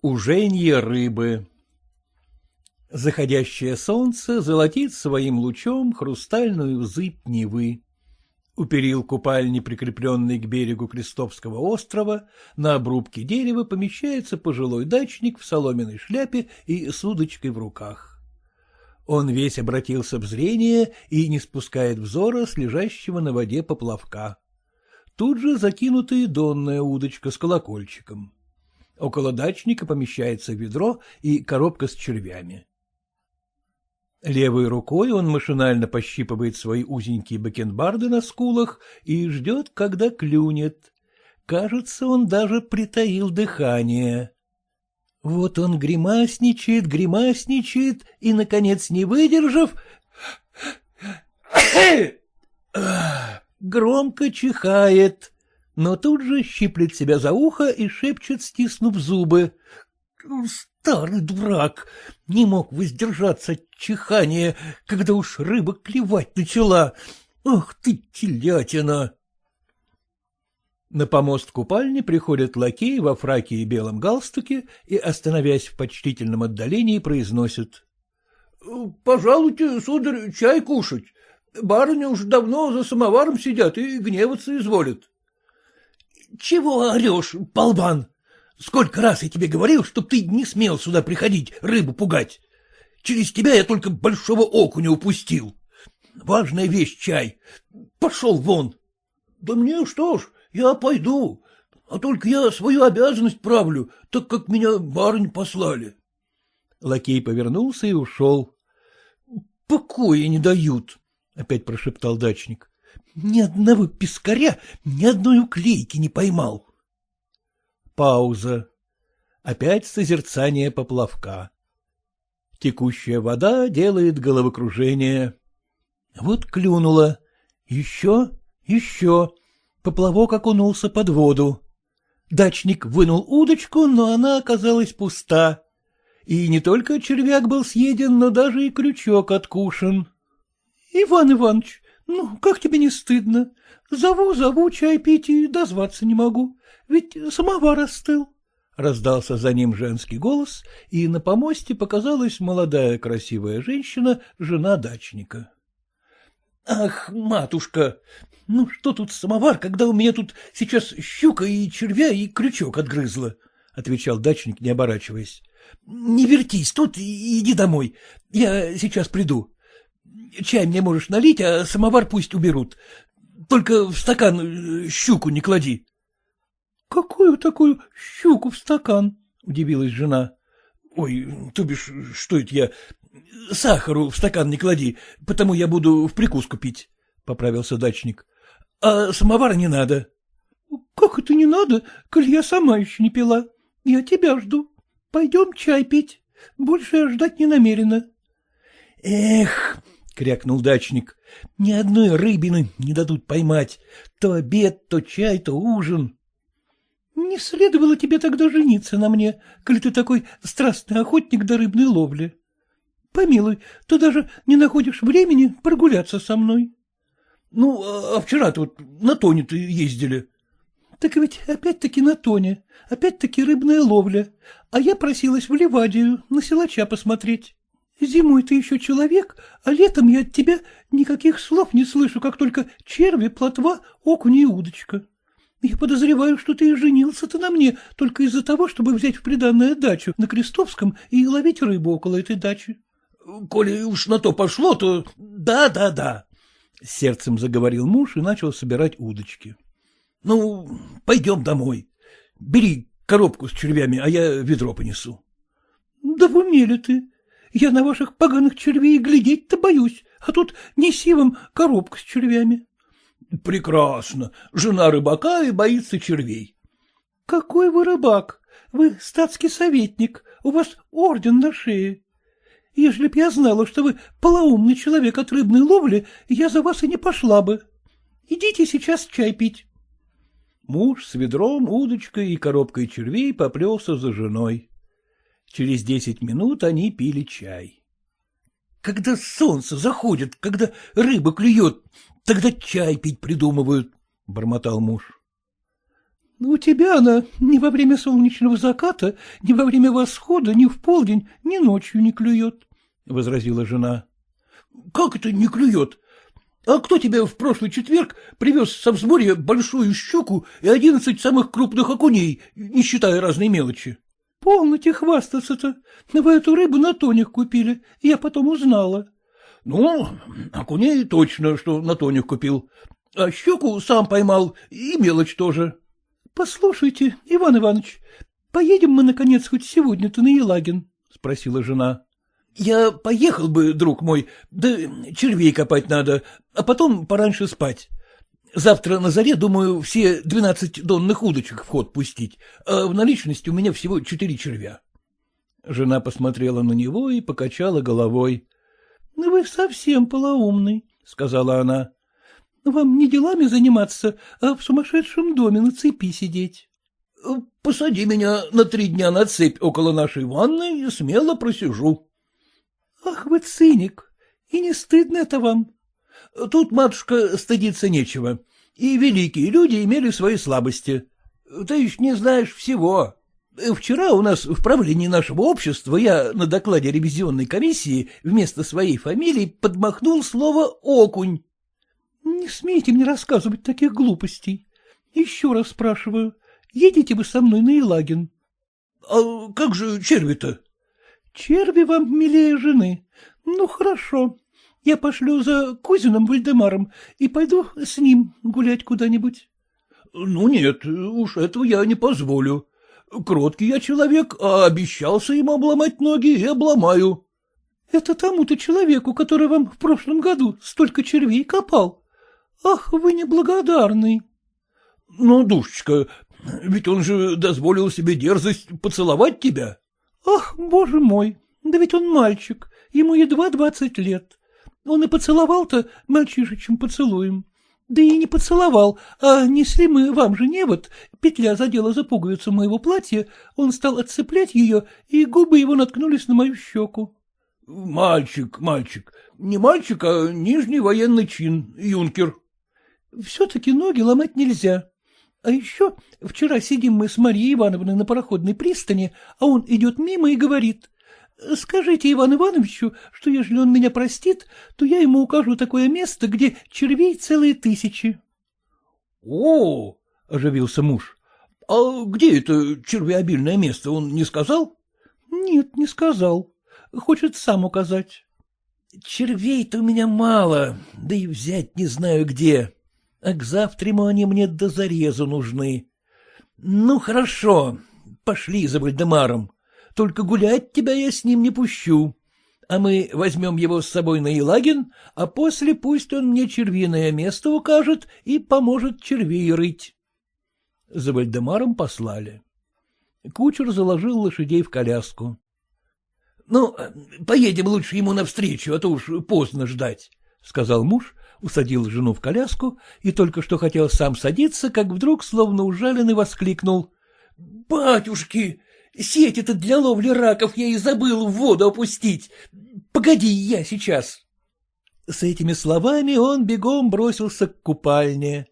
Уженье рыбы Заходящее солнце золотит своим лучом хрустальную зыбь Невы. У перил купальни, прикрепленной к берегу Крестовского острова, на обрубке дерева помещается пожилой дачник в соломенной шляпе и с удочкой в руках. Он весь обратился в зрение и не спускает взора с лежащего на воде поплавка. Тут же закинутая донная удочка с колокольчиком. Около дачника помещается ведро и коробка с червями. Левой рукой он машинально пощипывает свои узенькие бакенбарды на скулах и ждет, когда клюнет. Кажется, он даже притаил дыхание. Вот он гримасничает, гримасничает и, наконец, не выдержав, громко чихает, но тут же щиплет себя за ухо и шепчет, стиснув зубы. Старый дурак! Не мог воздержаться от чихания, когда уж рыба клевать начала. Ах ты, телятина! На помост купальни приходят лакеи во фраке и белом галстуке и, остановясь в почтительном отдалении, произносят. — Пожалуйте, сударь, чай кушать. Барыни уж давно за самоваром сидят и гневаться изволят. — Чего орешь, болван? Сколько раз я тебе говорил, чтоб ты не смел сюда приходить, рыбу пугать. Через тебя я только большого окуня упустил. Важная вещь чай. Пошел вон. Да мне что ж, я пойду. А только я свою обязанность правлю, так как меня барынь послали. Лакей повернулся и ушел. — Покоя не дают, — опять прошептал дачник. — Ни одного пескаря, ни одной уклейки не поймал. Пауза. Опять созерцание поплавка. Текущая вода делает головокружение. Вот клюнула. Еще, еще. Поплавок окунулся под воду. Дачник вынул удочку, но она оказалась пуста. И не только червяк был съеден, но даже и крючок откушен. — Иван Иванович, ну, как тебе не стыдно? Зову, зову чай пить и дозваться не могу. Ведь самовар остыл. Раздался за ним женский голос, и на помосте показалась молодая красивая женщина, жена дачника. — Ах, матушка, ну что тут самовар, когда у меня тут сейчас щука и червя и крючок отгрызла? — отвечал дачник, не оборачиваясь. — Не вертись тут и иди домой. Я сейчас приду. Чай мне можешь налить, а самовар пусть уберут. Только в стакан э, щуку не клади. — Какую такую щуку в стакан? — удивилась жена. — Ой, то бишь, что это я... Сахару в стакан не клади, потому я буду в прикуску пить, — поправился дачник. — А самовара не надо. — Как это не надо, коль я сама еще не пила? Я тебя жду. Пойдем чай пить. Больше я ждать не намерена. — Эх, — крякнул дачник, — ни одной рыбины не дадут поймать. То обед, то чай, то ужин. Не следовало тебе тогда жениться на мне, коли ты такой страстный охотник до рыбной ловли. Помилуй, ты даже не находишь времени прогуляться со мной. Ну, а, а вчера-то вот на тоне-то ездили. Так ведь опять-таки на тоне, опять-таки рыбная ловля, а я просилась в Ливадию на силача посмотреть. Зимой ты еще человек, а летом я от тебя никаких слов не слышу, как только черви, плотва, окунь и удочка. Я подозреваю, что ты женился-то на мне только из-за того, чтобы взять в приданную дачу на Крестовском и ловить рыбу около этой дачи. — Коли уж на то пошло, то да-да-да, — сердцем заговорил муж и начал собирать удочки. — Ну, пойдем домой. Бери коробку с червями, а я ведро понесу. — Да в уме ли ты? Я на ваших поганых червей глядеть-то боюсь, а тут неси вам коробка с червями. — Прекрасно. Жена рыбака и боится червей. — Какой вы рыбак? Вы статский советник. У вас орден на шее. Ежели б я знала, что вы полоумный человек от рыбной ловли, я за вас и не пошла бы. Идите сейчас чай пить. Муж с ведром, удочкой и коробкой червей поплелся за женой. Через десять минут они пили чай. — Когда солнце заходит, когда рыба клюет, Тогда чай пить придумывают, — бормотал муж. — У тебя она ни во время солнечного заката, ни во время восхода, ни в полдень, ни ночью не клюет, — возразила жена. — Как это не клюет? А кто тебе в прошлый четверг привез со взморья большую щуку и одиннадцать самых крупных окуней, не считая разной мелочи? — Полноте хвастаться-то. Вы эту рыбу на тоних купили, я потом узнала. — Ну, окуней точно, что на тоних купил. А щуку сам поймал, и мелочь тоже. — Послушайте, Иван Иванович, поедем мы, наконец, хоть сегодня-то на Елагин? — спросила жена. — Я поехал бы, друг мой, да червей копать надо, а потом пораньше спать. Завтра на заре, думаю, все двенадцать донных удочек в ход пустить, а в наличности у меня всего четыре червя. Жена посмотрела на него и покачала головой. — Вы совсем полоумный, — сказала она. Вам не делами заниматься, а в сумасшедшем доме на цепи сидеть. — Посади меня на три дня на цепь около нашей ванны и смело просижу. — Ах вы циник! И не стыдно это вам? — Тут, матушка, стыдиться нечего. И великие люди имели свои слабости. Ты еще не знаешь всего. Вчера у нас в правлении нашего общества я на докладе ревизионной комиссии вместо своей фамилии подмахнул слово «окунь». Не смейте мне рассказывать таких глупостей. Еще раз спрашиваю, едете вы со мной на Елагин? — А как же черви-то? — Черви вам милее жены. Ну, хорошо. Я пошлю за кузином Вальдемаром и пойду с ним гулять куда-нибудь. — Ну нет, уж этого я не позволю. Кроткий я человек, а обещался ему обломать ноги и обломаю. — Это тому-то человеку, который вам в прошлом году столько червей копал. — Ах, вы неблагодарный. — Ну, душечка, ведь он же дозволил себе дерзость поцеловать тебя. — Ах, боже мой, да ведь он мальчик, ему едва двадцать лет. Он и поцеловал-то мальчишечим поцелуем. Да и не поцеловал, а несли мы вам же невод, петля задела за пуговицу моего платья, он стал отцеплять ее, и губы его наткнулись на мою щеку. — Мальчик, мальчик, не мальчик, а нижний военный чин, юнкер. Все-таки ноги ломать нельзя. А еще вчера сидим мы с Марией Ивановной на пароходной пристани, а он идет мимо и говорит, «Скажите Ивану Ивановичу, что ежели он меня простит, то я ему укажу такое место, где червей целые тысячи». «О!» — оживился муж. «А где это червеобильное место, он не сказал?» «Нет, не сказал. Хочет сам указать». «Червей-то у меня мало, да и взять не знаю где», а к завтраму они мне до зарезу нужны. Ну, хорошо, пошли за Вальдемаром. Только гулять тебя я с ним не пущу. А мы возьмем его с собой на Елагин, а после пусть он мне червиное место укажет и поможет червей рыть. За Вальдемаром послали. Кучер заложил лошадей в коляску. — Ну, поедем лучше ему навстречу, а то уж поздно ждать, — сказал муж усадил жену в коляску и только что хотел сам садиться, как вдруг, словно ужаленный, воскликнул. — Батюшки, сеть это для ловли раков я и забыл в воду опустить. Погоди, я сейчас. С этими словами он бегом бросился к купальне.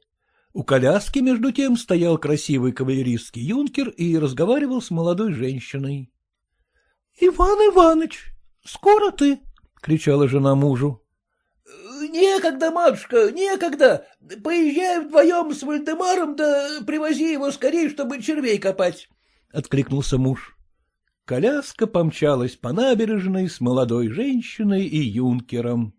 У коляски, между тем, стоял красивый кавалерийский юнкер и разговаривал с молодой женщиной. — Иван Иваныч, скоро ты? — кричала жена мужу. Некогда, матушка, некогда. Поезжай вдвоем с Вальдемаром, да привози его скорее, чтобы червей копать, — откликнулся муж. Коляска помчалась по набережной с молодой женщиной и юнкером.